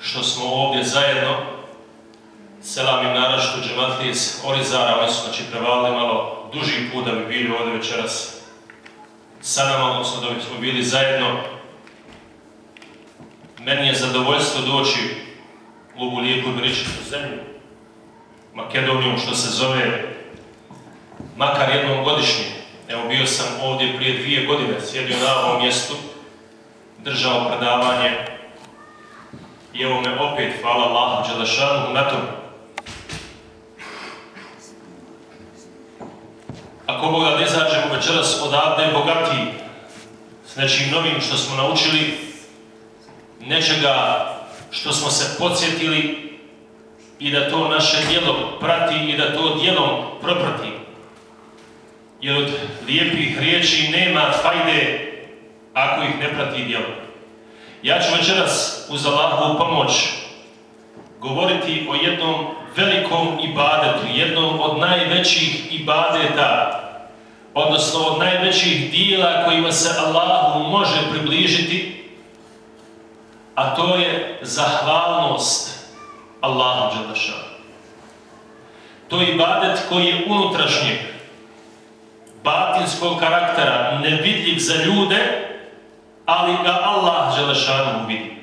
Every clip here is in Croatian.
što smo ovdje zajedno. Selam im naraštu iz Orizara, oni su znači prevalili malo duži put da bi bili ovdje večeras sa nama, odnosno da bi smo bili zajedno. Meni je zadovoljstvo doći u ovu lijepu i zemlju, Makedoniju, što se zove makar jednom godišnje. Evo bio sam ovdje prije dvije godine, sjedio na ovom mjestu, držao predavanje i evo me opet, hvala Allahu Đelešanu, na tom. Ako Boga ne zađemo večeras odavde bogatiji s nečim novim što smo naučili, nečega što smo se podsjetili i da to naše djelo prati i da to djelom proprati. Jer od lijepih riječi nema fajde ako ih ne prati djelo. Ja ću večeras uz Allahovu pomoć govoriti o jednom velikom ibadetu, jednom od najvećih ibadeta, odnosno od najvećih dijela kojima se Allahu može približiti, a to je zahvalnost Allahu Đelešanu. To je ibadet koji je unutrašnjeg, batinskog karaktera, nevidljiv za ljude, ali ga Allah Želešanu vidi.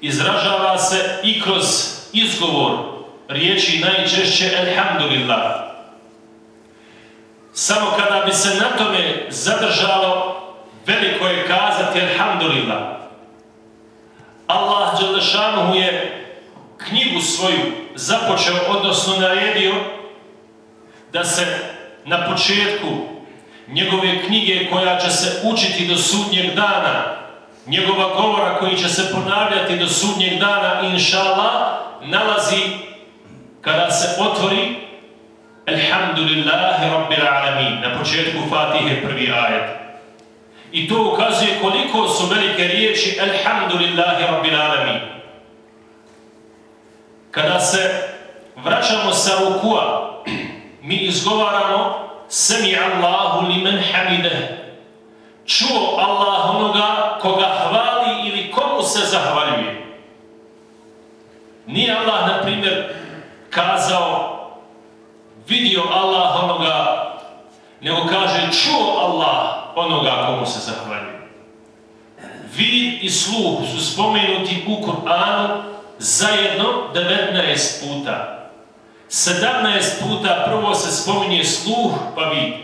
Izražava se i kroz izgovor riječi najčešće Elhamdulillah. Samo kada bi se na tome zadržalo, veliko je kazati Elhamdulillah. Allah Đelešanu je knjigu svoju započeo, odnosno naredio da se na početku njegove knjige koja će se učiti do sudnjeg dana, njegova govora koji će se ponavljati do sudnjeg dana, inša Allah, nalazi kada se otvori Alhamdulillahi Rabbil Alamin, na početku Fatihe prvi ajet. I to ukazuje koliko su velike riječi Alhamdulillahi Rabbil Alamin. Kada se vraćamo sa rukua, mi izgovaramo Sami Allahu limen hamide. Čuo Allah onoga koga hvali ili komu se zahvaljuje. Nije Allah, na primjer, kazao, vidio Allah onoga, nego kaže čuo Allah onoga komu se zahvaljuje. Vid i sluh su spomenuti u Kur'anu zajedno 19 puta. 17 puta prvo se spominje sluh pa vid.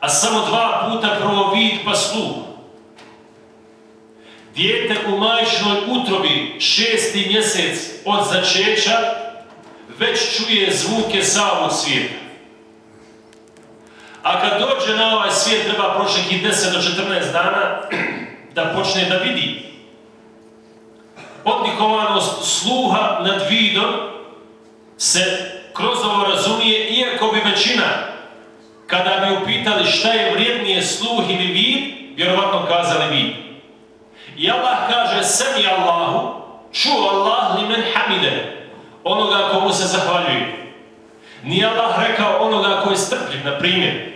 A samo dva puta prvo vid pa sluh. Dijete u majčnoj utrobi šesti mjesec od začeća već čuje zvuke ovog svijeta. A kad dođe na ovaj svijet treba prošlih 10 do 14 dana da počne da vidi. Odlikovanost sluha nad vidom se kroz ovo razumije, iako bi većina, kada bi upitali šta je vrijednije sluh ili vid, vjerovatno kazali vid. I Allah kaže, sami Allahu, čuo Allah li men hamide, onoga komu se zahvaljuje. Nije Allah rekao onoga koji je strpljiv, na primjer.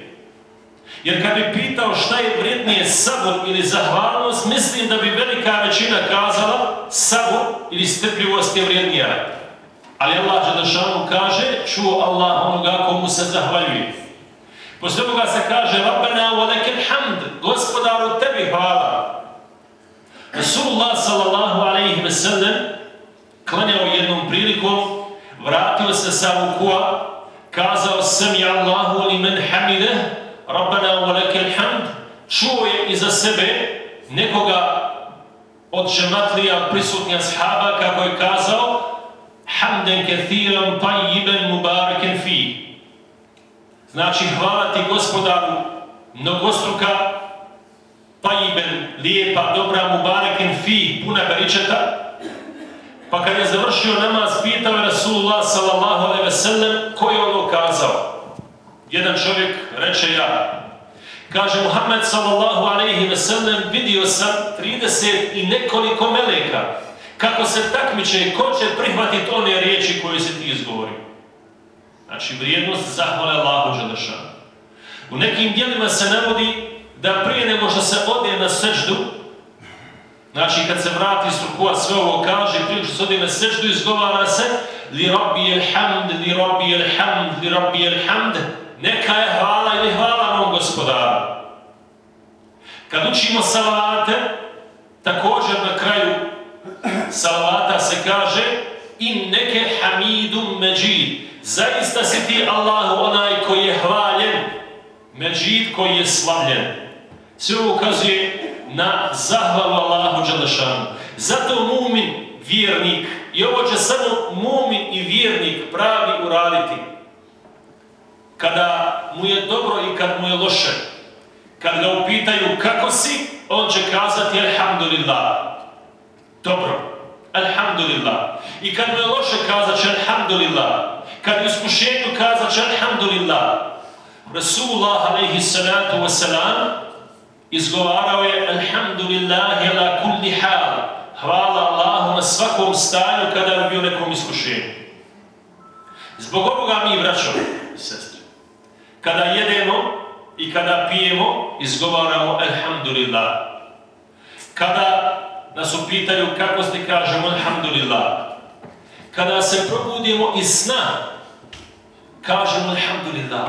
Jer kad bi pitao šta je vrijednije sabor ili zahvalnost, mislim da bi velika većina kazala sabor ili strpljivost je vrijednija. Ali Allah Đelešanu kaže, čuo Allah onoga komu se zahvaljuje. Poslije toga se kaže, Rabbena wa lekel hamd, gospodaru tebi hvala. Rasulullah sallallahu alaihi ve sellem klanjao jednom prilikom, vratio se sa rukua, kazao sami Allahu li men hamide, Rabbena wa lekel hamd, čuo je iza sebe nekoga od džematlija prisutnija ashaba kako je kazao hamden kathiran tajiben mubaraken fi. Znači hvala ti gospodaru mnogostruka tajiben, lijepa, dobra mubaraken fi, puna beričeta. Pa kad je završio namaz, pitao je Rasulullah sallallahu alaihi ve sellem ko je ono kazao. Jedan čovjek reče ja. Kaže Muhammed sallallahu alaihi ve sellem vidio sam 30 i nekoliko meleka kako se takmiče i ko će prihvatiti one riječi koje se ti izgovori. Znači vrijednost zahvale Allahu Đelešanu. U nekim dijelima se navodi da prije nego što se ode na seždu, znači kad se vrati strukua sve ovo kaže, prije što se ode na seždu izgovara se li rabbi il hamd, li rabbi hamd, li rabbi hamd, neka je hvala ili hvala mom gospodaru. Kad učimo salavate, također na kraju salavata se kaže in neke hamidum međid. Zaista si ti Allahu onaj koji je hvaljen, međid koji je slavljen. Sve ukazuje na zahvalu Allahu Đalešanu. Zato mumin, vjernik, i ovo će samo mumin i vjernik pravi uraditi. Kada mu je dobro i kad mu je loše, kad ga upitaju kako si, on će kazati Alhamdulillah. Dobro, Alhamdulillah. I kad mu je loše kazat će Alhamdulillah. Kad je iskušenju kazat će Alhamdulillah. Rasulullah alaihi salatu wasalam izgovarao je Alhamdulillahi ala kulli hal. Hvala Allahu na svakom stanju kada je bio nekom iskušenju. Zbog ovoga mi, braćo i sestre, kada jedemo i kada pijemo, izgovaramo Alhamdulillah. Kada nas upitaju kako ste kažemo Alhamdulillah. Kada se probudimo iz sna, kažemo Alhamdulillah.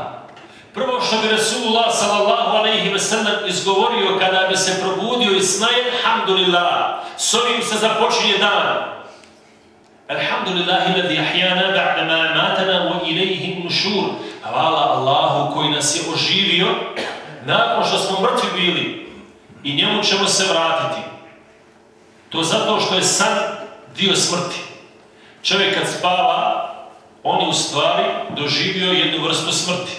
Prvo što bi Rasulullah sallallahu alaihi ve sellem izgovorio kada bi se probudio iz sna je Alhamdulillah. S ovim se započinje dan. Alhamdulillah iladi ahjana ba'da ma matana wa ilaihi nušur. Hvala Allahu koji nas je oživio nakon što smo mrtvi bili i njemu ćemo se vratiti. To zato što je san dio smrti. Čovjek kad spava, on je u stvari doživio jednu vrstu smrti.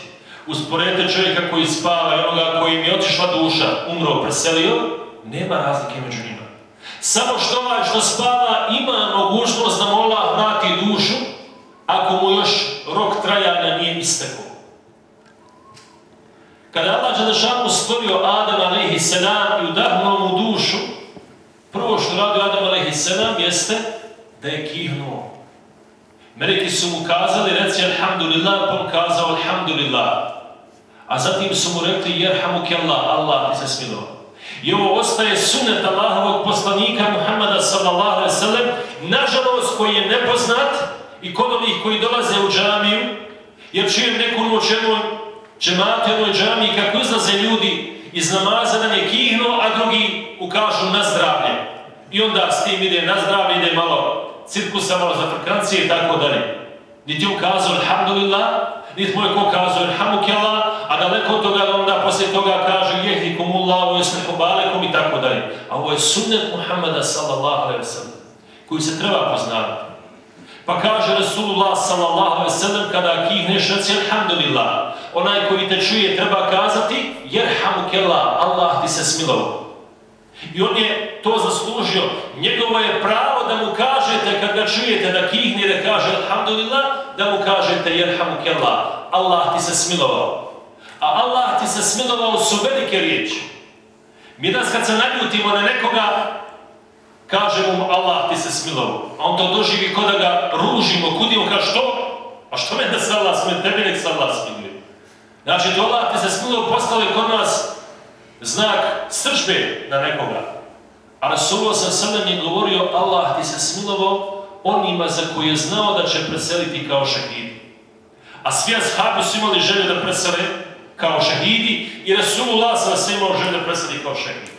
Usporedite čovjeka koji spava i onoga koji je otišla duša, umro, preselio, nema razlike među njima. Samo što ovaj što spava ima mogućnost da mola vrati dušu ako mu još rok trajanja nije istekao. Kada Allah Đelešanu stvorio Adam a.s. i udahnuo mu dušu, Prvo što radi Adam a.s. jeste da je kihnuo. Meleki su mu kazali, reci alhamdulillah, pa on kazao alhamdulillah. A zatim su mu rekli, jerhamu Allah, Allah ti se smilo. I ovo ostaje sunet Allahovog poslanika Muhammada sallallahu alaihi sallam, nažalost koji je nepoznat i kod onih koji dolaze u džamiju, jer čujem neku noć jednoj džemate, jednoj džamiji, kako izlaze ljudi iz namaza da je a drugi ukažu na zdravlje. I onda s tim ide na zdravlje, ide malo cirkusa, malo za frkancije i tako dalje. Niti on kazao alhamdulillah, niti moj ko kazao alhamdulillah, a daleko od toga onda poslije toga kaže jehdikumullahu, jesmehu balekum i tako dalje. A ovo je sunnet Muhammada sallallahu alaihi wa sallam, koji se treba poznavati. Pa kaže Rasulullah sallallahu sallam kada kihneš reci alhamdulillah. Onaj koji te čuje treba kazati jerhamukellah, Allah ti se smilovao. I on je to zaslužio. Njegovo je pravo da mu kažete, kad ga čujete da kihne da kaže Alhamdulillah, da mu kažete Jerhamukellah, Allah ti se smilovao. A Allah ti se smilovao su velike riječi. Mi danas kad se naljutimo na nekoga, kažemo mu Allah ti se smilovao. A on to doživi kod da ga ružimo, kudimo, kao što? A što me da se Allah smije? Tebi nek se Allah smiluje. Znači, to Allah ti se smilovao postali kod nas znak sržbe na nekoga. A Rasulullah sam sada je govorio Allah ti se smilovao onima za koje je znao da će preseliti kao šahidi. A svi ashabi su imali želju da presele kao šahidi i Rasulullah sam se imao želju da preseli kao šahidi.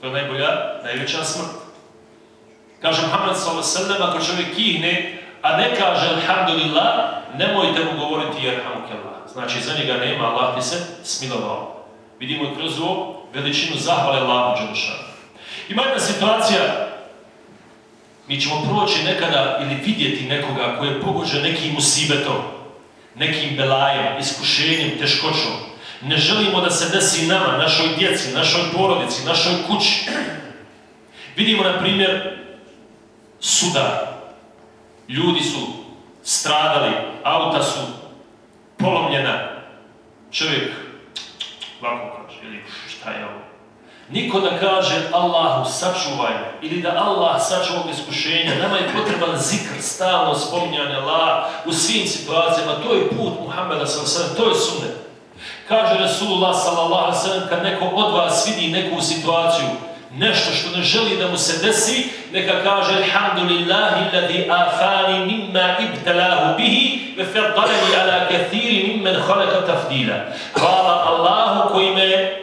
To je najbolja, najveća smrt. Kaže Muhammed s.a.v. ako čovjek kihne, a ne kaže Alhamdulillah, nemojte mu govoriti Jerhamukallah. Znači za njega nema, Allah ti se smilovao vidimo kroz ovo veličinu zahvale Allahu Đelešanu. Ima jedna situacija Mi ćemo proći nekada ili vidjeti nekoga koji je pogođen nekim usibetom, nekim belajem, iskušenjem, teškoćom. Ne želimo da se desi nama, našoj djeci, našoj porodici, našoj kući. Vidimo, na primjer, sudar. Ljudi su stradali, auta su polomljena. Čovjek ovako kaže, ili šta je ovo? Niko da kaže Allahu sačuvaj ili da Allah sačuva iskušenja. Nama je potreban zikr, stalno spominjanje Allah u svim situacijama. To je put Muhammeda sallallahu to je sunnet. Kaže Rasulullah alaihi kad neko od vas vidi neku situaciju, nešto što ne želi da mu se desi, neka kaže Alhamdulillahi alladhi afani mimma ibtalahu bihi ve faddalani ala kathiri mimmen khalaqa tafdila. Hvala Allahu koji me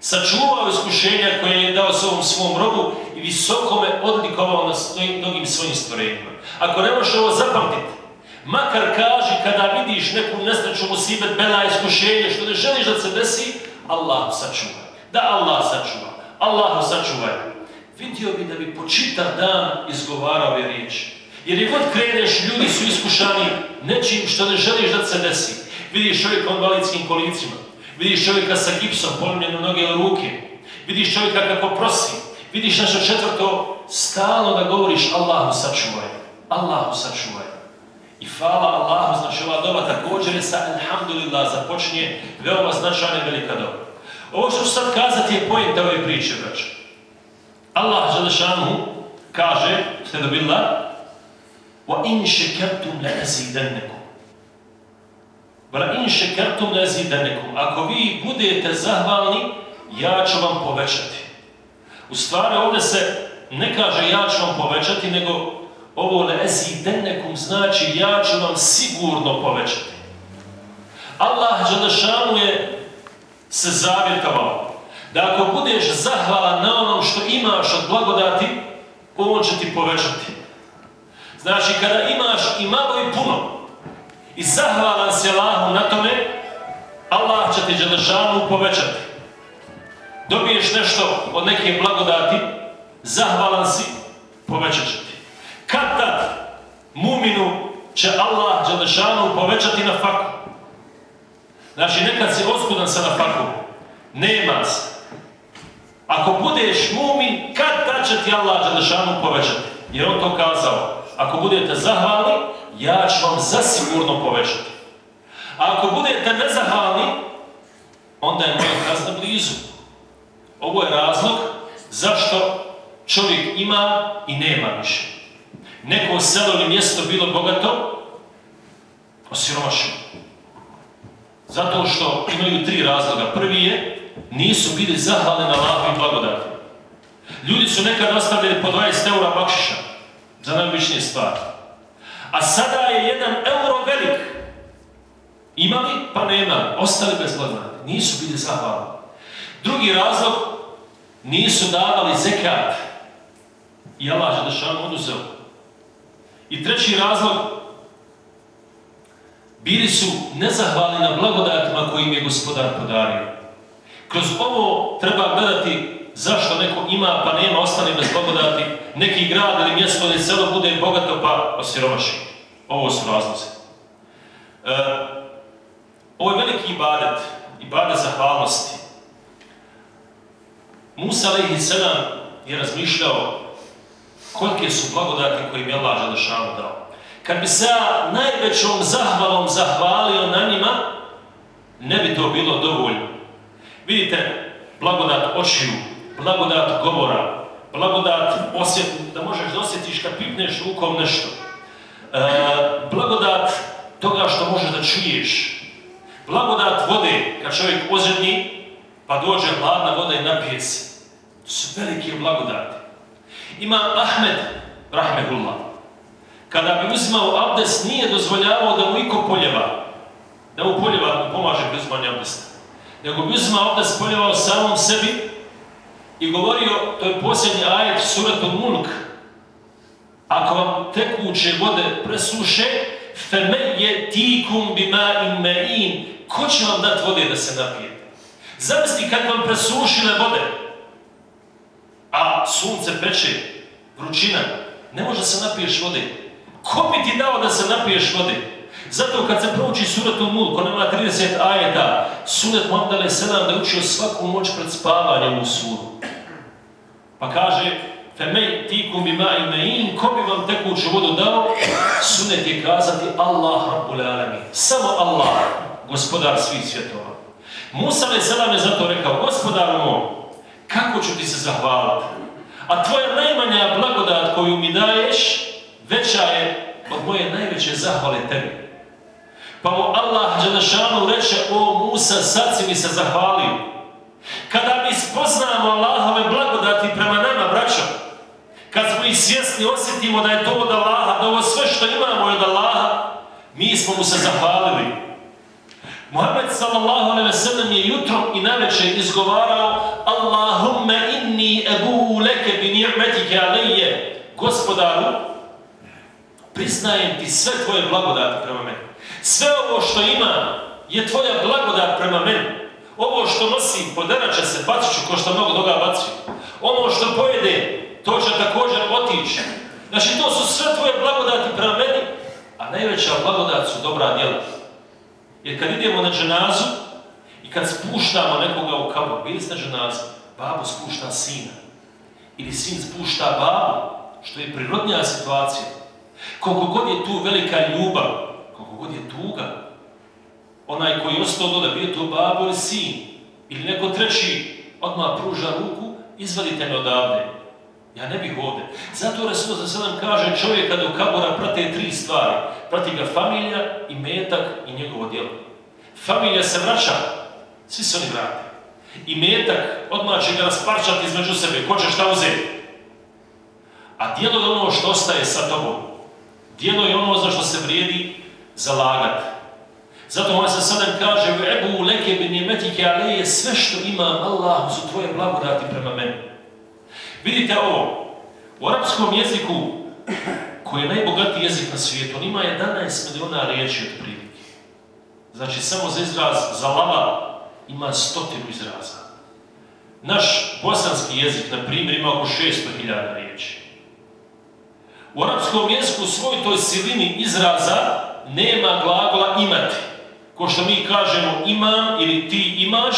sačuvao iskušenja koje je dao svom svom robu i visoko me odlikovao na mnogim svojim stvorenjima. Ako ne možeš ovo zapamtiti, makar kaži kada vidiš neku nesreću musibet, bela iskušenje, što ne želiš da se desi, Allah sačuva. Da Allah sačuva. Allah sačuvaj. Vidio bi da bi po čitav dan izgovarao ove riječi. Jer je god kreneš, ljudi su iskušani nečim što ne želiš da se desi. Vidiš čovjeka u invalidskim kolicima, Vidiš čovjeka sa gipsom, polomljene noge ili ruke. Vidiš čovjeka kako prosi. Vidiš nešto četvrto, stalno da govoriš Allahu sačuvaj. Allahu sačuvaj. I hvala Allahu, znači ova doba također je sa Alhamdulillah započinje veoma značajna velika doba. Ovo što ću sad kazati je pojenta ove priče, braće. Allah Želešanu kaže, ste dobila, وَإِنْ شَكَرْتُمْ لَأَزِيدَنَّكُمْ Vala in šekertum nezidenekum. Ako vi budete zahvalni, ja ću vam povećati. U stvari ovdje se ne kaže ja ću vam povećati, nego ovo nezidenekum znači ja ću vam sigurno povećati. Allah Đelešanu je se zavjetovao da ako budeš zahvalan na onom što imaš od blagodati, on će ti povećati. Znači kada imaš i malo i puno, i zahvalan si Allahu na tome, Allah će ti Đelešanu povećati. Dobiješ nešto od neke blagodati, zahvalan si, povećat će ti. Kad tad muminu će Allah Đelešanu povećati na faku. Znači nekad si oskudan sa na faku, nema se. Ako budeš mumin, kad tad će ti Allah Đelešanu povećati? Jer on to kazao. Ako budete zahvalni, ja ću vam zasigurno povećati. A ako budete nezahvalni, onda je moja kazna blizu. Ovo je razlog zašto čovjek ima i nema više. Neko selo ili mjesto bilo bogato, osiromašeno. Zato što imaju tri razloga. Prvi je, nisu bili zahvalni na i blagodati. Ljudi su nekad ostavili po 20 eura bakšiša za najobičnije stvari. A sada je jedan euro velik. Imali pa nema, ostali bez blagodati. Nisu bili zahvalni. Drugi razlog, nisu davali zekat. I Allah je oduzeo. I treći razlog, bili su nezahvalni na blagodatima koji im je gospodar podario. Kroz ovo treba gledati zašto neko ima pa nema, ostane bez blagodati, neki grad ili mjesto ili selo bude bogato pa osiromaši. Ovo su razlozi. E, ovo je veliki ibadet, ibadet zahvalnosti. Musa alaihi je razmišljao kolike su blagodati koje mi je Allah Želešanu dao. Kad bi se ja najvećom zahvalom zahvalio na njima, ne bi to bilo dovoljno. Vidite, blagodat očiju, blagodat govora, blagodat osjet, da možeš da osjetiš kad pipneš rukom nešto. E, blagodat toga što možeš da čuješ. Blagodat vode, kad čovjek ozredni, pa dođe hladna voda i napije se. To su velike blagodati. Ima Ahmed, rahmehullah, kada bi uzimao abdest, nije dozvoljavao da mu iko poljeva. Da mu poljeva pomaže pri uzimanju abdesta. Nego bi uzimao abdest, poljevao samom sebi i govorio, to je posljednji ajet suratu Mulk, ako vam tekuće vode presuše, je tikum bima in ko će vam dati vode da se napijete? Zamisli kad vam presušile vode, a sunce peče, vrućina, ne može se napiješ vode. Ko bi ti dao da se napiješ vode? Zato kad se prouči suratu Mulk, ko nema 30 ajeta, sunet Muhammed a.s. da učio svaku noć pred spavanjem u suru. Pa kaže, Femej tikum bima imein, ko bi vam tekuću vodu dao? Sunet je kazati Allah Rabbul Alamin. Samo Allah, gospodar svih svjetova. Musa a.s. je zato rekao, gospodar moj, kako ću ti se zahvaliti? A tvoja najmanja blagodat koju mi daješ, veća je od moje najveće zahvale tebi. Pa mu Allah Đelešanu reče, o Musa, sad si mi se zahvalio. Kada mi spoznamo Allahove blagodati prema nama, braćo, kad smo ih svjesni, osjetimo da je to od Allaha, da ovo sve što imamo je od Allaha, mi smo mu se zahvalili. Muhammed sallallahu alaihi sallam je jutrom i navečer izgovarao Allahumma inni ebu leke bi ni'metike alaije. Gospodaru, priznajem ti sve tvoje blagodati prema meni. Sve ovo što ima je tvoja blagodat prema meni. Ovo što nosim, poderat će se, bacit ću ko što mnogo toga baci. Ono što pojede, to će također otići. Znači, to su sve tvoje blagodati prema meni, a najveća blagodat su dobra djela. Jer kad idemo na dženazu i kad spuštamo nekoga u kabor, bili ste dženazu, babo spušta sina. Ili sin spušta babu, što je prirodnija situacija. Koliko god je tu velika ljubav, koliko god je tuga, onaj koji je ostao dole, bio to babo ili sin, ili neko treći, odmah pruža ruku, izvadite me odavde. Ja ne bih ovdje. Zato Resul za sedam kaže čovjeka do kabora prate tri stvari. Prati ga familija, i metak i njegovo djelo. Familija se vraća, svi se oni vrati. I metak odmah će ga rasparčati između sebe, ko će šta uzeti. A djelo je ono što ostaje sa tobom. Djelo je ono za što se vrijedi zalagati. Zato on se sada kaže Ebu leke bin jemetike je sve što imam Allah su tvoje blagodati prema meni. Vidite ovo, u arapskom jeziku koji je najbogatiji jezik na svijetu, on ima 11 miliona riječi od prilike. Znači samo za izraz za lava ima stotinu izraza. Naš bosanski jezik, na primjer, ima oko 600.000 riječi. U arapskom jeziku svoj toj silini izraza nema glagola imati. Ko što mi kažemo imam ili ti imaš,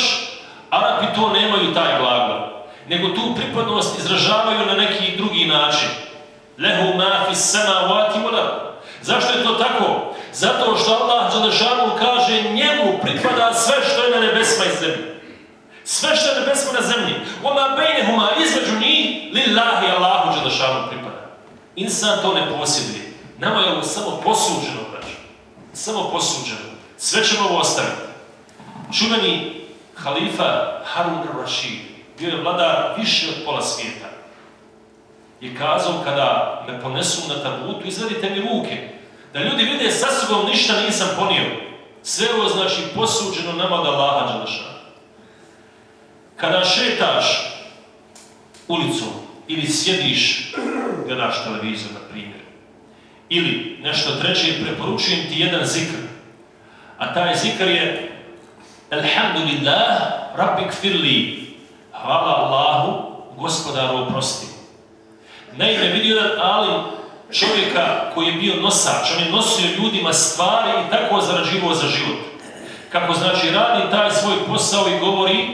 Arapi to nemaju taj glagol. Nego tu pripadnost izražavaju na neki drugi način. Lehu ma fi samavati Zašto je to tako? Zato što Allah Đalešanu kaže njemu pripada sve što je na nebesma i zemlji. Sve što je na nebesma na zemlji. Oma bejnehuma između njih lillahi Allahu Đalešanu pripada. Insan to ne posjeduje. Nama je ovo samo posuđeno, braću. Samo posuđeno. Sve ćemo ovo ostaviti. Čuveni halifa Harun al-Rashid bio je vladar više od pola svijeta. Je kazao kada me ponesu na tabutu, izvedite mi ruke. Da ljudi vide sa sobom ništa nisam ponio. Sve ovo znači posuđeno nama da Allaha Kada šetaš ulicom ili sjediš, gledaš televizor, na primjer, ili nešto treće, preporučujem ti jedan zikr. A taj zikr je Alhamdulillah, Rabbik firli. Hvala Allahu, gospodaru oprosti. Naime, vidio jedan čovjeka koji je bio nosač, on je nosio ljudima stvari i tako zarađivao za život. Kako znači radi taj svoj posao i govori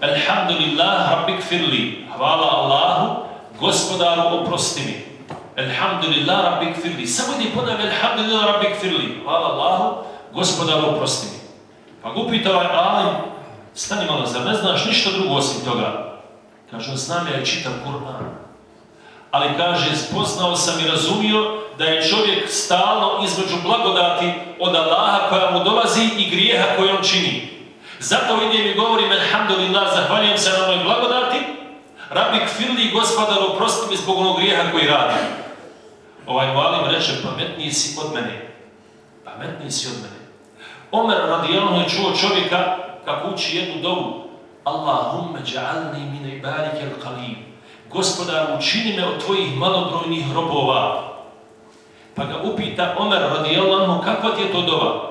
Alhamdulillah, Rabbik firli. Hvala Allahu, gospodaru oprosti mi. Alhamdulillah, Rabbik firli. Samo idi ponavlja Alhamdulillah, Rabbik firli. Hvala Allahu, gospodaru oprosti mi. Pa ga upita ovaj alim, stani malo, zar ne znaš ništa drugo osim toga? Kaže, znam ja i čitam Kur'an. Ali kaže, spoznao sam i razumio da je čovjek stalno između blagodati od Allaha koja mu dolazi i grijeha koje on čini. Zato vidim i govorim, alhamdulillah, zahvaljujem se na mojoj blagodati, rabik firli gospodaru, oprosti mi zbog onog grijeha koji radi. Ovaj valim reče, pametniji si od mene. Pametniji si od mene. Omer radijalno je čuo čovjeka kako uči jednu dovu. Allahumme ja'alni min ibadike al-qalim. Gospodar, učini me od tvojih malobrojnih robova. Pa ga upita Omer radijallahu kakva ti je to dova?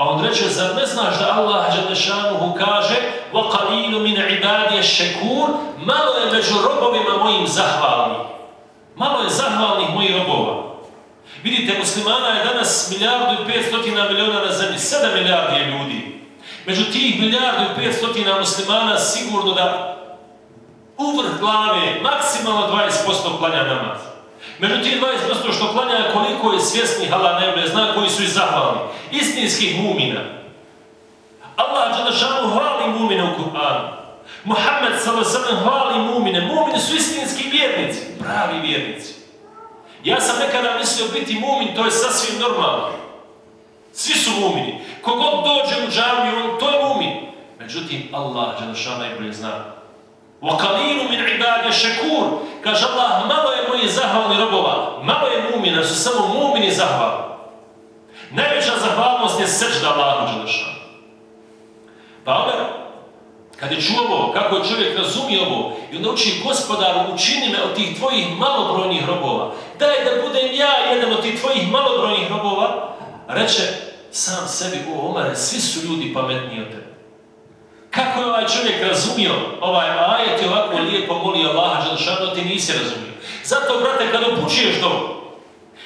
A on reče, zar ne znaš da Allah Đalešanuhu kaže وَقَلِيلُ مِنْ عِبَادِيَ شَكُورِ Malo je među robovima mojim zahvalni. Malo je zahvalnih mojih robova. Vidite, muslimana je danas milijardu i 500 miliona na zemlji, 7 milijardi je ljudi. Među tih milijardu i 500 muslimana sigurno da uvrh glave maksimalno 20% klanja namaz. Među tih 20% što klanja koliko je svjesnih Allah najbolje zna koji su i zahvalni. Istinskih mumina. Allah Đelešanu hvali mumine u Kur'anu. Muhammed s.a.v. hvali mumine. Mumini su istinski vjernici. Pravi vjernici. Ja sam nekada mislio biti mumin, to je sasvim normalno. Svi su mumini. Kogod dođe u džamiju, to je mumin. Međutim, Allah Đelešanu najbolje zna وَقَلِيلُ مِنْ عِبَادِ شَكُورِ Kaže Allah, malo je moji zahvalni robova, malo je mumina, su samo mumini zahvalni. Najveća zahvalnost je srđda Allahu Đelešanu. Pa onda, kad je čuo ovo, kako je čovjek razumio ovo, i onda uči gospodaru, učini me od tih tvojih malobrojnih robova, daj da budem ja jedan od tih tvojih malobrojnih robova, reče sam sebi, o Omare, svi su ljudi pametniji od tebe. Kako je ovaj čovjek razumio ovaj ajet i ovako lijepo molio Allaha Đelšanu, ti nisi razumio. Zato, brate, kad upućuješ to,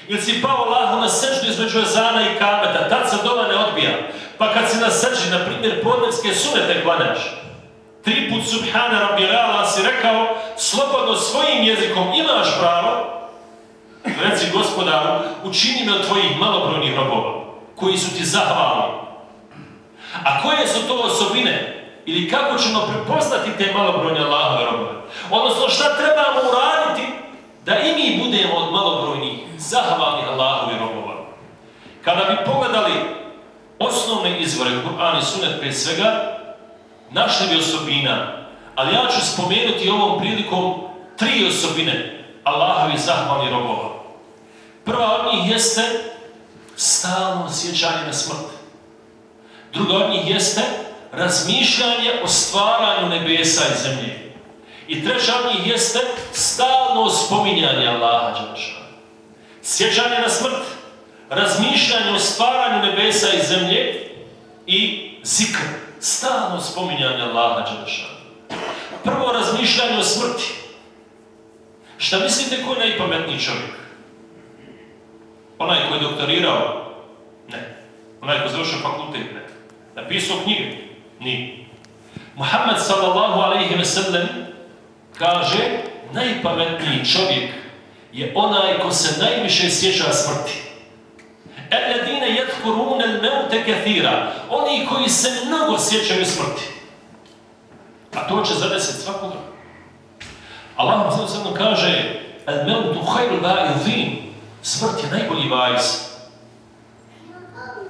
ili si pao Allahu na seždu između ezana i kameta, tad se doma ne odbija. Pa kad si na seždi, na primjer, podnevske sunete klanaš, tri put subhana rabbi reala si rekao, slobodno svojim jezikom imaš pravo, reci gospodaru, učini me od tvojih malobrojnih robova, koji su ti zahvalni. A koje su to osobine ili kako ćemo prepoznati te malobrojne Allahove robove. Odnosno šta trebamo uraditi da i mi budemo od malobrojnih zahvalnih Allahovi robova. Kada bi pogledali osnovne izvore Kur'an i Sunet prije svega, našli bi osobina, ali ja ću spomenuti ovom prilikom tri osobine Allahovi zahvalnih robova. Prva od njih jeste stalno sjećanje na smrt. Druga od njih jeste razmišljanje o stvaranju nebesa i zemlje. I treća njih jeste stalno spominjanje Allaha Đelešana. Sjećanje na smrt, razmišljanje o stvaranju nebesa i zemlje i zikr, stalno spominjanje Allaha Đelešana. Prvo razmišljanje o smrti. Šta mislite ko je najpametniji čovjek? Onaj koji je doktorirao? Ne. Onaj koji je završio fakultet? Ne. Napisao knjige? Ni. Muhammed sallallahu alaihi ve sellem kaže najpametniji čovjek je onaj ko se najviše sjeća smrti. Alladine yadhkuruna al-maut kathira. Oni koji se mnogo sjećaju smrti. A to će zadesiti svakoga. Allah sallallahu kaže al-maut khairul va'izin. Smrt je najbolji vajz.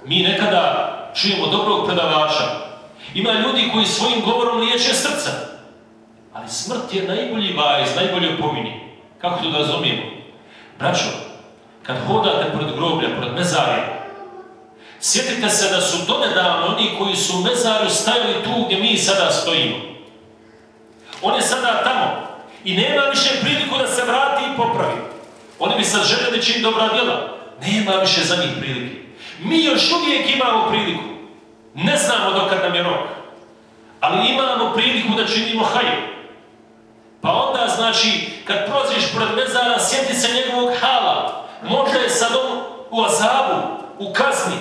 Mi nekada čujemo dobrog predavača, ima ljudi koji svojim govorom liječe srca. Ali smrt je najbolji vajz, najbolji opomini. Kako to da razumijemo? Braćo, kad hodate pored groblja, pored mezarja, sjetite se da su donedavno oni koji su u mezarju stajali tu gdje mi sada stojimo. On je sada tamo i nema više priliku da se vrati i popravi. Oni bi sad željeli čini dobra djela. Nema više za njih prilike. Mi još uvijek imamo priliku. Ne znamo dokad nam je rok. Ali imamo priliku da činimo hajr. Pa onda, znači, kad proziš pored mezara, sjeti se njegovog hala. Možda je sad on u azabu, u kazni.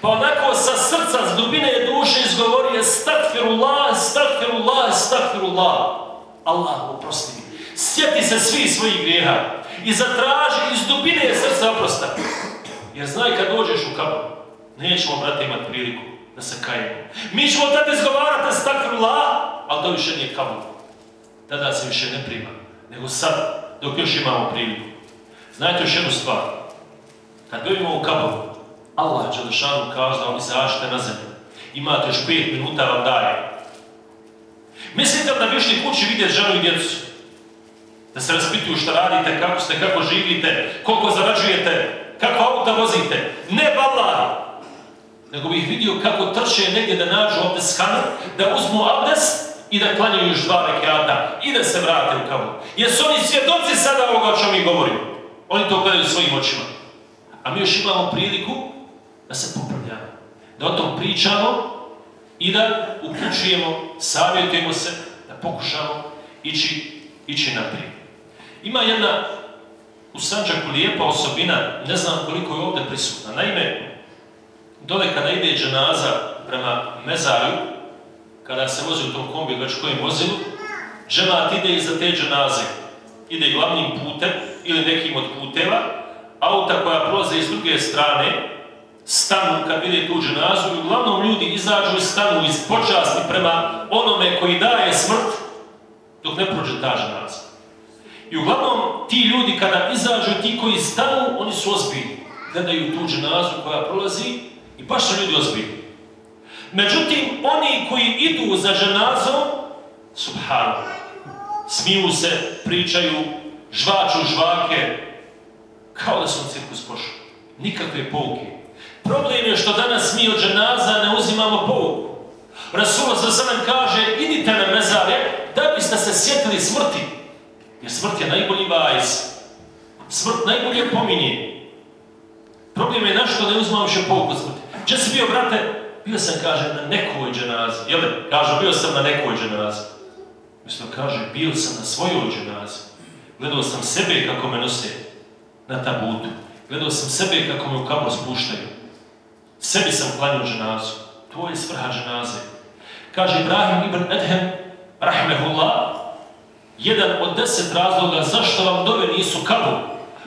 Pa onako sa srca, s dubine duše izgovori Stakfirullah, stakfirullah, stakfirullah. Allah, oprosti mi. Sjeti se svi svojih grijeha i zatraži iz dubine srca oprosta. Jer znaj kad dođeš u kabu, nećemo, brate, imati priliku da se kajemo. Mi ćemo tada izgovarati la, ali to više nije kabul. Tada se više ne prima. Nego sad, dok još imamo priliku. Znajte još jednu stvar. Kad dođemo u kabul, Allah Đelešanu kaže da oni zašte na zemlju. Imate još pet minuta vam daje. Mislite da bi kući vidjeti ženu i djecu? Da se raspituju šta radite, kako ste, kako živite, koliko zarađujete, kako auta vozite. Ne vallah! Nego bih vidio kako trče negdje da nađu abdestkanu, da uzmu abdes i da klanjaju još dva rekiata i da se vrate u kabu. Jer su oni svjedoci sada ovoga o čemu mi govorimo. Oni to gledaju svojim očima. A mi još imamo priliku da se popravljamo. Da o tom pričamo i da uključujemo, savjetujemo se, da pokušamo ići, ići naprijed. Ima jedna u Sanđaku lijepa osobina, ne znam koliko je ovdje prisutna. Naime, dole kada ide dženaza prema mezaru, kada se vozi u tom kombi već kojem vozilu, džemat ide iza te dženaze. Ide glavnim putem ili nekim od puteva, auta koja prolaze iz druge strane, stanu kad vide tu dženazu i uglavnom ljudi izađu i stanu iz počasti prema onome koji daje smrt dok ne prođe ta dženaza. I uglavnom ti ljudi kada izađu, ti koji stanu, oni su ozbiljni. Gledaju tu dženazu koja prolazi i baš su ljudi ozbiljni. Međutim, oni koji idu za dženazom, subhanu, smiju se, pričaju, žvaču žvake, kao da su na cirkus pošli. Nikakve pouke. Problem je što danas mi od dženaza ne uzimamo pouku. Rasul sa nam kaže, idite na mezare da biste se sjetili smrti. Jer smrt je najbolji vajz. Smrt najbolje pominje. Problem je na što ne uzimamo više pouku smrti. Če si bio, brate? Bio sam, kaže, na nekoj dženazi. Jel? Kaže, bio sam na nekoj dženazi. Mislim, kaže, bio sam na svojoj dženazi. Gledao sam sebe kako me nose na tabutu. Gledao sam sebe kako me u kabor spuštaju. Sebi sam klanio dženazu. To je svrha dženaze. Kaže Ibrahim ibn Edhem, rahmehullah, jedan od deset razloga zašto vam dove nisu kabur.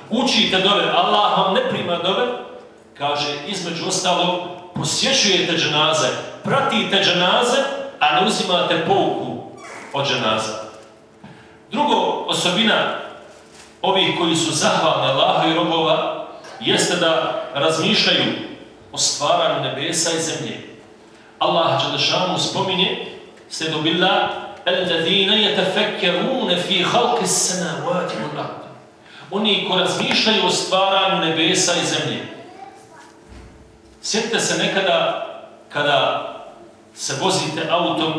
Učite dove, Allah vam ne prima dove, kaže između ostalog, posjećujete dženaze, pratite dženaze, a ne uzimate pouku od dženaza. Drugo osobina ovih koji su zahvalni Allaha i robova jeste da razmišljaju o stvaranju nebesa i zemlje. Allah Đelešanu spominje sledu billah الذين يتفكرون في خلق السماوات والأرض Oni ko razmišljaju o stvaranju nebesa i zemlje. Sjetite se nekada kada se vozite autom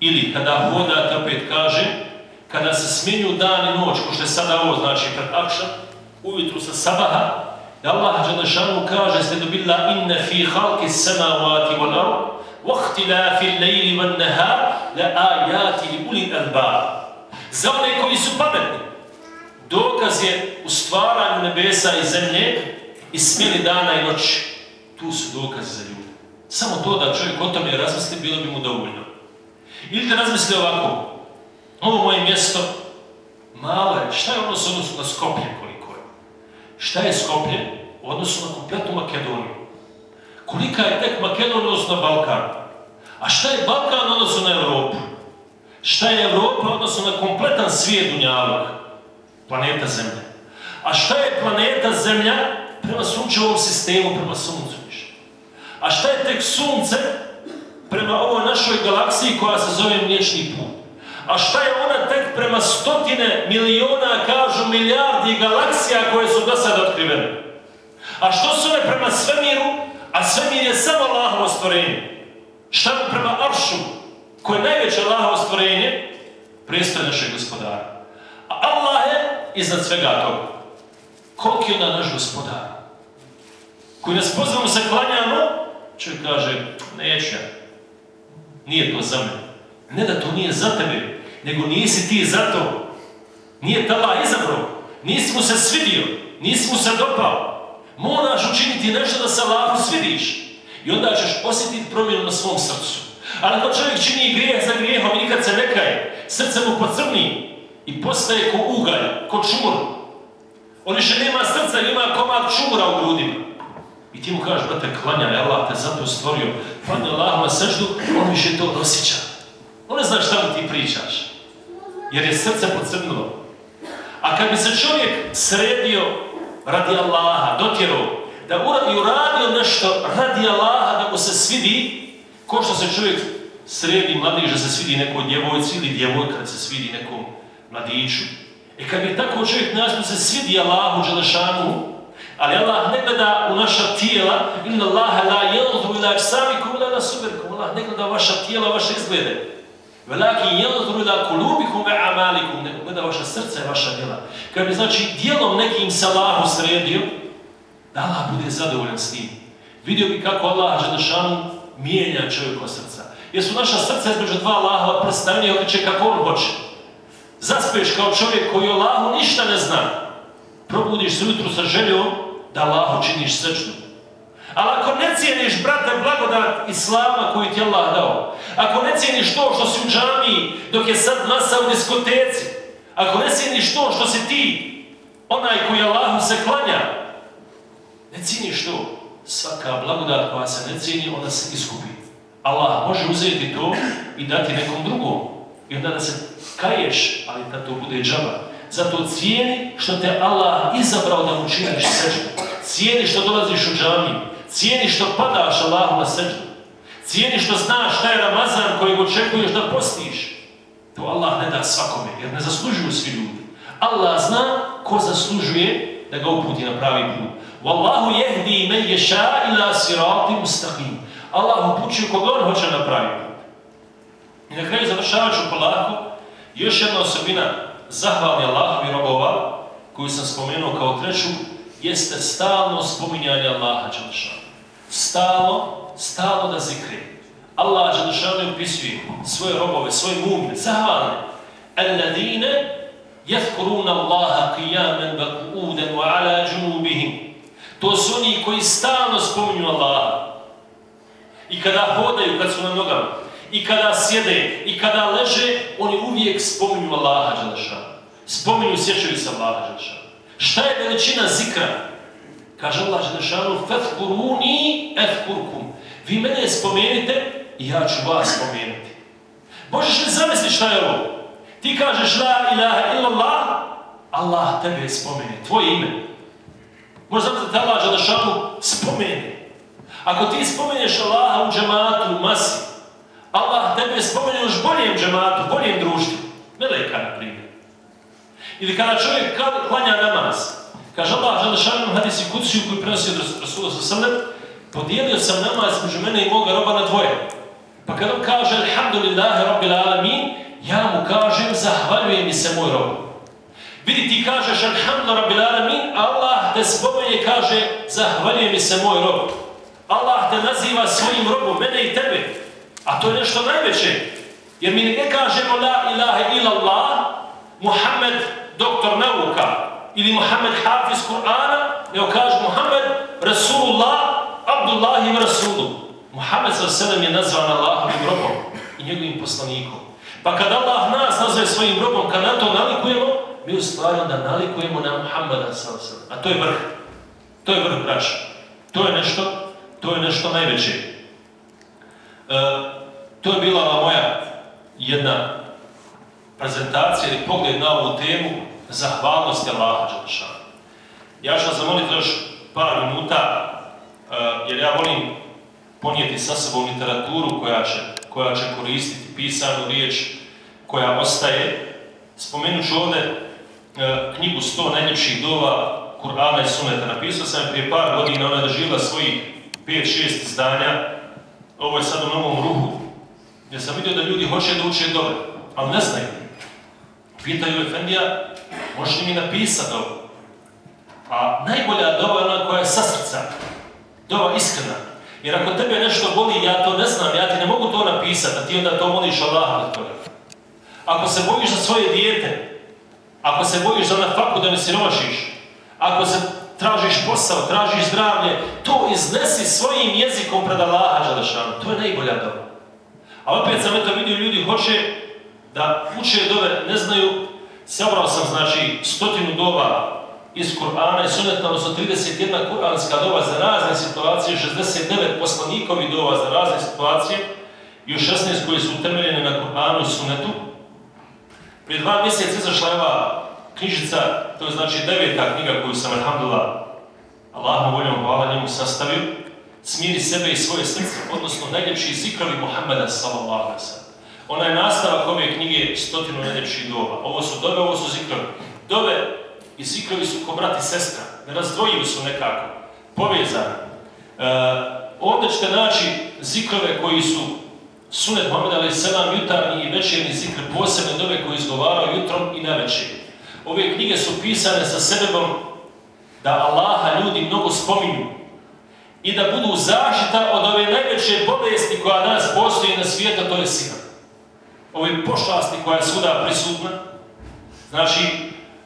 ili kada hodate, opet kaže, kada se smjenju dan i noć, ko što je sada ovo, znači pred akša, ujutru sa sabaha, da Allah Đelešanu kaže ste dobila inne fi halki samavati wal ard واختلاف الليل والنهار لآيات لأولي الألباب Za one koji su pametni, dokaz je u stvaranju nebesa i zemlje i smjeni dana i noći. Tu su dokaze za ljude. Samo to da čovjek o tome razmisli, bilo bi mu dovoljno. Ili da razmisli ovako, ovo moje mjesto, malo je, šta je ono s odnosu na Skoplje koliko je? Šta je Skoplje u odnosu na kompletnu Makedoniju? Kolika je tek Makedonija odnosno na Balkan? A šta je Balkan odnosno na Evropu? Šta je Evropa odnosno na kompletan svijet Dunjavog? Planeta Zemlja. A šta je planeta Zemlja prema sunčevom sistemu, prema Suncu? A šta je tek Sunce prema ovoj našoj galaksiji koja se zove Mliječni put? A šta je ona tek prema stotine miliona, kažu milijardi galaksija koje su do sada otkrivene? A što su one prema svemiru? A svemir je samo Allahovo stvorenje. Šta je prema Aršu, koje je najveće Allahovo stvorenje? Prijestoje našeg gospodara. A Allah je iznad svega toga. Koliki je onda naš gospodar? Koji nas pozvamo se klanjamo, Čovjek kaže, neću ja. Nije to za mene. Ne da to nije za tebe, nego nisi ti za to. Nije tala izabrao. Nisi mu se svidio. Nisi mu se dopao. Moraš učiniti nešto da se Allahu svidiš. I onda ćeš osjetiti promjenu na svom srcu. Ali ako čovjek čini grijeh za grijehom i nikad se ne kaje, srce mu pocrni i postaje ko ugalj, ko čumur. On više nema srca, ima komad čumura u grudima. I ti mu kažeš, brate, klanjaj, Allah te zato stvorio. Klanjaj Allah na seždu, on više to osjeća. On ne zna šta li ti pričaš. Jer je srce pocrnulo. A kad bi se čovjek sredio radi Allaha, dotjerao, da uradi, uradio nešto radi Allaha, da mu se svidi, ko što se čovjek sredi mladić, da se svidi nekoj djevojci ili djevojka da se svidi nekom mladiću. I kad bi tako čovjek naći se svidi Allahu, Đelešanu, ali Allah ne gleda u naša tijela, inna Allahe la jelzu ila samikum ila suberkum. Allah ne gleda vaša tijela, vaše izglede. Velaki jelzu ila kulubikum ve amalikum. Ne gleda vaša srca i vaša djela. Kad bi znači dijelom nekim se Allahu sredio, da Allah bude zadovoljan s tim. Vidio bi kako Allah Želešanu mijenja čovjekova srca. Jer su naša srca između dva Allahova prsta, on je kako on hoće. Zaspeš kao čovjek koji o Allahu ništa ne zna. probudiš se jutru sa željom da Allah učiniš srećnu. Ali ako ne cijeniš, brate, blagodat Islama koju ti Allah dao, ako ne cijeniš to što si u džamiji dok je sad masa u diskoteci, ako ne cijeniš to što si ti, onaj koji Allahu se klanja, ne cijeniš to. Svaka blagodat koja se ne cijeni, ona se iskupi. Allah može uzeti to i dati nekom drugom. I onda da se kaješ, ali da to bude džaba. Zato cijeni što te Allah izabrao da mu činiš seždu. Cijeni što dolaziš u džamiju. Cijeni što padaš Allahu na seždu. Cijeni što znaš šta je Ramazan kojeg očekuješ da postiš. To Allah ne da svakome, jer ne zaslužuju svi ljudi. Allah zna ko zaslužuje da ga uputi na pravi put. Wallahu jehdi men ješa ila sirati mustaqim. Allah upućuje koga on hoće na pravi put. I na kraju završavat ću polako. Još jedna osobina zahvalni Allahovi robova, koju sam spomenuo kao treću, jeste stalno spominjanje Allaha Đelešanu. Stalo, stalo da zikri. Allah Đelešanu upisuje svoje robove, svoje mumne, zahvalne. Alladine jefkuruna Allaha qiyamen bakuuden wa ala džunubihim. To su oni koji stalno spominju Allaha. I kada hodaju, kad su na nogama, i kada sjede, i kada leže, oni uvijek spominju Allaha Đelešanu. Spominju, sjećaju se Allaha Đelešanu. Šta je veličina zikra? Kaže Allah Đelešanu, فَثْكُرُونِي اَثْكُرْكُمْ Vi mene spomenite i ja ću vas spomenuti. Možeš li zamisliti šta je ovo? Ti kažeš la ilaha illallah, Allah tebe spomene, tvoje ime. Možda da te Allah Đelešanu spomene. Ako ti spomeneš Allaha u džematu, u masi, Allah tebe spomene još boljem džematu, boljem društvu. Meleka, na primjer. Ili kada čovjek klanja namaz, kaže Allah Đelešanu u hadisi kuciju koji prenosi od Rasula sa srnem, podijelio sam namaz među mene i moga roba na dvoje. Pa kada on kaže Alhamdulillahi Rabbil Alamin, ja mu kažem zahvaljuje mi se moj rob. Vidi ti kažeš Alhamdulillah Rabbil Alamin, Allah te spomenje kaže zahvaljuje mi se moj rob. Allah te naziva svojim robom, mene i tebe. A to je nešto najveće. Jer mi ne kažemo la ilaha illallah, Muhammed doktor nauka ili Muhammed hafiz Kur'ana, nego kaže Muhammed Rasulullah, Abdullah i Rasulu. Muhammed sa sedam je nazvan Allahovim robom i njegovim poslanikom. Pa kad Allah nas nazve svojim robom, kad na to nalikujemo, mi u stvari onda nalikujemo na Muhammeda s.a.v. A to je vrh. To je vrh braća. To je nešto, to je nešto najveće. E, to je bila moja jedna prezentacija ili pogled na ovu temu zahvalnosti Allaha Đelešana. Ja ću vas zamoliti još par minuta, e, jer ja volim ponijeti sa sobom literaturu koja će, koja će koristiti pisanu riječ koja ostaje. Spomenut ću ovdje e, knjigu 100 najljepših dova Kur'ana i Suneta. Napisao sam je prije par godina, ona je doživjela svojih 5-6 izdanja. Ovo je sad u novom ruhu, gdje sam vidio da ljudi hoće da uče dobe, ali ne znaju. Pitaju Efendija, možeš li mi napisati ovo? A najbolja doba je ona koja je sa srca. Doba iskrena. Jer ako tebe nešto boli, ja to ne znam, ja ti ne mogu to napisati, a ti onda to moliš Allaha toga. Ako se bojiš za svoje dijete, ako se bojiš za na faku da ne siromašiš, ako se tražiš posao, tražiš zdravlje, to iznesi svojim jezikom pred Allaha Đalešanu. To je najbolja doba. A opet sam eto vidio ljudi hoće da uče dove, ne znaju, sabrao sam znači stotinu doba iz Kur'ana i suneta, odnosno 31 kuranska doba za razne situacije, 69 poslanikovi doba za razne situacije i 16 koji su utemeljene na Kur'anu i sunetu. Prije dva mjeseca izašla je knjižica, to je znači deveta knjiga koju sam, alhamdulillah, Allahom voljom hvala njemu sastavio, smiri sebe i svoje srce, odnosno najljepši zikrovi Muhammeda sallallahu alaihi Ona je nastavak ove knjige stotinu najljepših doba. Ovo su dove, ovo su zikrovi. Dove i zikrovi su ko brat i sestra, razdvojivi su nekako, povezani. E, ovdje ćete naći zikrove koji su sunet Muhammed a.s. jutarnji i večerni zikr, posebne dobe koji izgovaraju jutrom i na večer. Ove knjige su pisane sa sebebom da Allaha ljudi mnogo spominju i da budu zaštita od ove najveće bolesti koja danas postoji na svijetu, to je sina. Ove pošasti koja je svuda prisutna. Znači,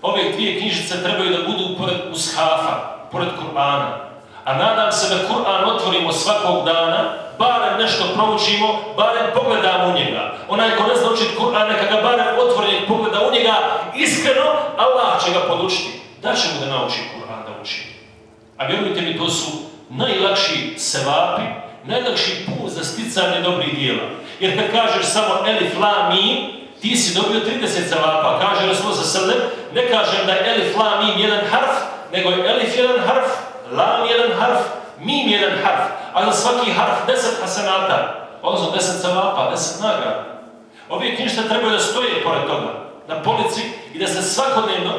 ove dvije knjižice trebaju da budu pored ushafa, pored Kur'ana. A nadam se da Kur'an otvorimo svakog dana, barem nešto proučimo, barem pogledamo u njega. Onaj ko ne zna učiti Kur'an, neka ga barem otvori pogleda u njega iskreno, Allah će ga podučiti. Da će mu da nauči Kur'an da uči. A vjerujte mi, to su najlakši sevapi, najlakši put za sticanje dobrih dijela. Jer kad kažeš samo elif, la, mi, ti si dobio 30 sevapa. Kaže Rasul sa srlem, ne kažem da je elif, la, mi jedan harf, nego je elif jedan harf, lam jedan harf, mim jedan harf. A za svaki harf 10 hasenata, odnosno 10 sevapa, 10 nagrada. Ove knjižte trebaju da stoje pored toga, na polici i da se svakodnevno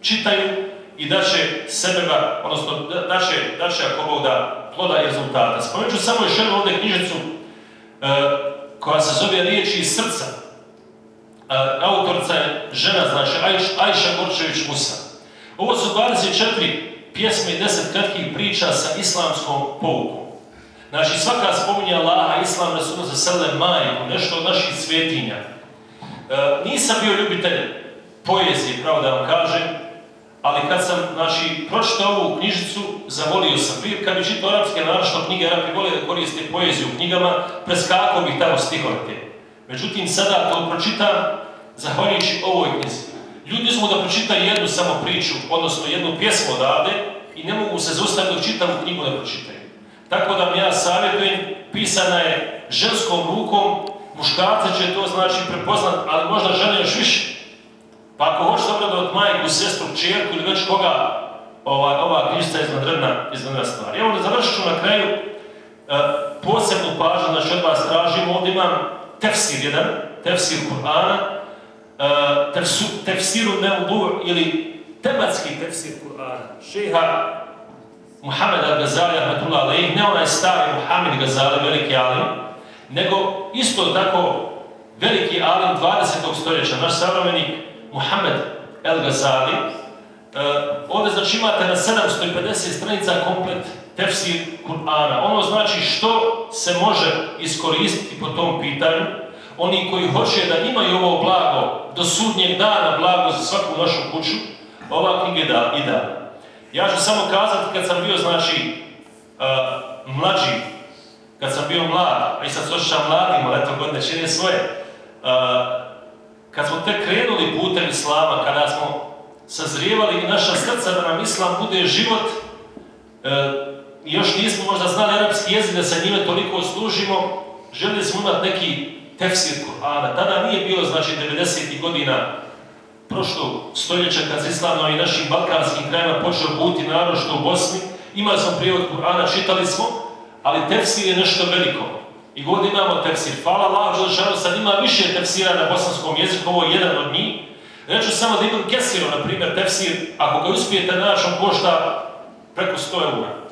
čitaju i da će sebeba, odnosno da će, da će ako Bog da ploda rezultata. Spomenut ću samo još jednu ovdje knjižicu e, koja se zove Riječi iz srca. E, autorca je žena, znači Ajš, Ajša Gorčević Musa. Ovo su 24 pjesme i 10 kratkih priča sa islamskom poukom. Znači svaka spominje Allaha, Islam, Rasulun za sele majku, nešto od naših svetinja. E, nisam bio ljubitelj poezije, pravo da vam kažem, ali kad sam, znači, pročitao ovu knjižicu, zavolio sam. Prije, kad bi čitao arapske naravno knjige, Arapi vole da koriste poeziju u knjigama, preskakao bih tamo stihove. Međutim, sada to pročitam, zahvaljujući ovoj knjizi. Ljudi smo da pročitaju jednu samo priču, odnosno jednu pjesmu odavde i ne mogu se zaustaviti dok čitavu knjigu da pročitaju. Tako da mi ja savjetujem, pisana je ženskom rukom, muškarce će to znači prepoznat, ali možda žene još više. Pa ako hoćete obradovati majku, sestru, čerku ili već koga, ova, ova knjižica je izvanredna, izvanredna stvar. Evo završit ću na kraju e, posebnu pažnju, znači od vas tražim, ovdje imam tefsir jedan, tefsir Kur'ana, tefsu, tefsiru Neudu ili tematski tefsir Kur'ana, šeha Muhammed al-Ghazali, ahmetullah alaih, ne onaj stari Muhammed Ghazali, veliki alim, nego isto tako veliki alim 20. stoljeća, naš savremenik Muhammed El Ghazali. E, ovdje znači imate na 750 stranica komplet tefsir Kur'ana. Ono znači što se može iskoristiti po tom pitanju. Oni koji hoće da imaju ovo blago do sudnjeg dana, blago za svaku našu kuću, ova knjiga da, i da. Ja ću samo kazati kad sam bio, znači, uh, mlađi, kad sam bio mlad, a i sad se osjećam mladim, ali eto godine čini svoje, uh, kad smo tek krenuli putem Islama, kada smo sazrijevali naša srca da nam Islam bude život, e, još nismo možda znali arapski jezik da se njime toliko služimo, želili smo imati neki tefsir Kur'ana. Tada nije bilo, znači, 90. godina prošlog stoljeća kad se Islam i našim balkanskim krajima počeo puti narošto u Bosni. Imali smo prijevod Kur'ana, čitali smo, ali tefsir je nešto veliko. I god imamo tefsir. Hvala Allah, Želešanu, sad ima više tefsira na bosanskom jeziku, ovo je jedan od njih. Reću samo da Ibn Kesiru, na primjer, tefsir, ako ga uspijete naći, on košta preko 100 eura.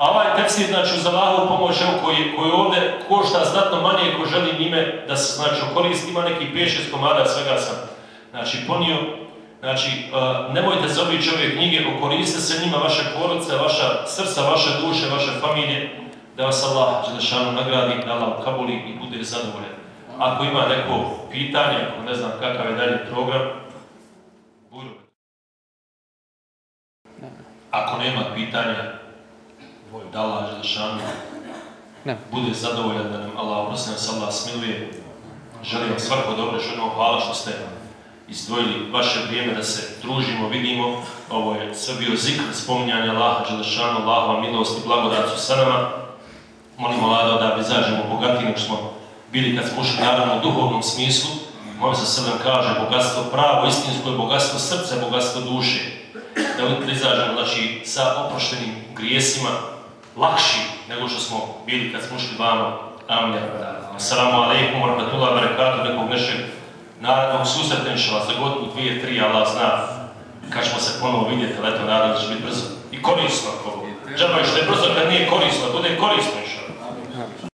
A ovaj tefsir, znači, uz Allahovu pomoć, koji, koji ovdje košta znatno manje, ko želi njime da se, znači, koristi, ima neki 5-6 komada, svega sam, znači, ponio. Znači, uh, nemojte zaobići ove knjige, koriste se njima vaše porodice, vaša srca, vaše duše, vaše familije, da vas Allah Đelešanu nagradi, da Allah kabuli i bude zadovoljen. Ako ima neko pitanje, ako ne znam kakav je dalje program, budu. Ako nema pitanja, da Allah Đelešanu bude zadovoljan da nam Allah oprosti nas Allah smiluje. Želim vam svako dobro, želim vam hvala što ste izdvojili vaše vrijeme da se družimo, vidimo. Ovo je sve bio zikr spominjanja Allaha Đelešanu, Allahova milost i blagodat su sa nama molimo Lado da izađemo bogatiji nego smo bili kad smo ušli naravno u duhovnom smislu. Moj se srdan kaže bogatstvo pravo, istinsko je bogatstvo srca, bogatstvo duše. Da izađemo znači, sa oproštenim grijesima lakši nego što smo bili kad smo ušli vamo. Amin. Assalamu alaikum rahmatullahi barakatuh nekog našeg narodnog susreta inšala za godinu, dvije, tri, Allah zna kad ćemo se ponovo vidjeti, ali eto nadam da će biti brzo i korisno. Džaba što je brzo kad nije korisno, bude korisno inšala.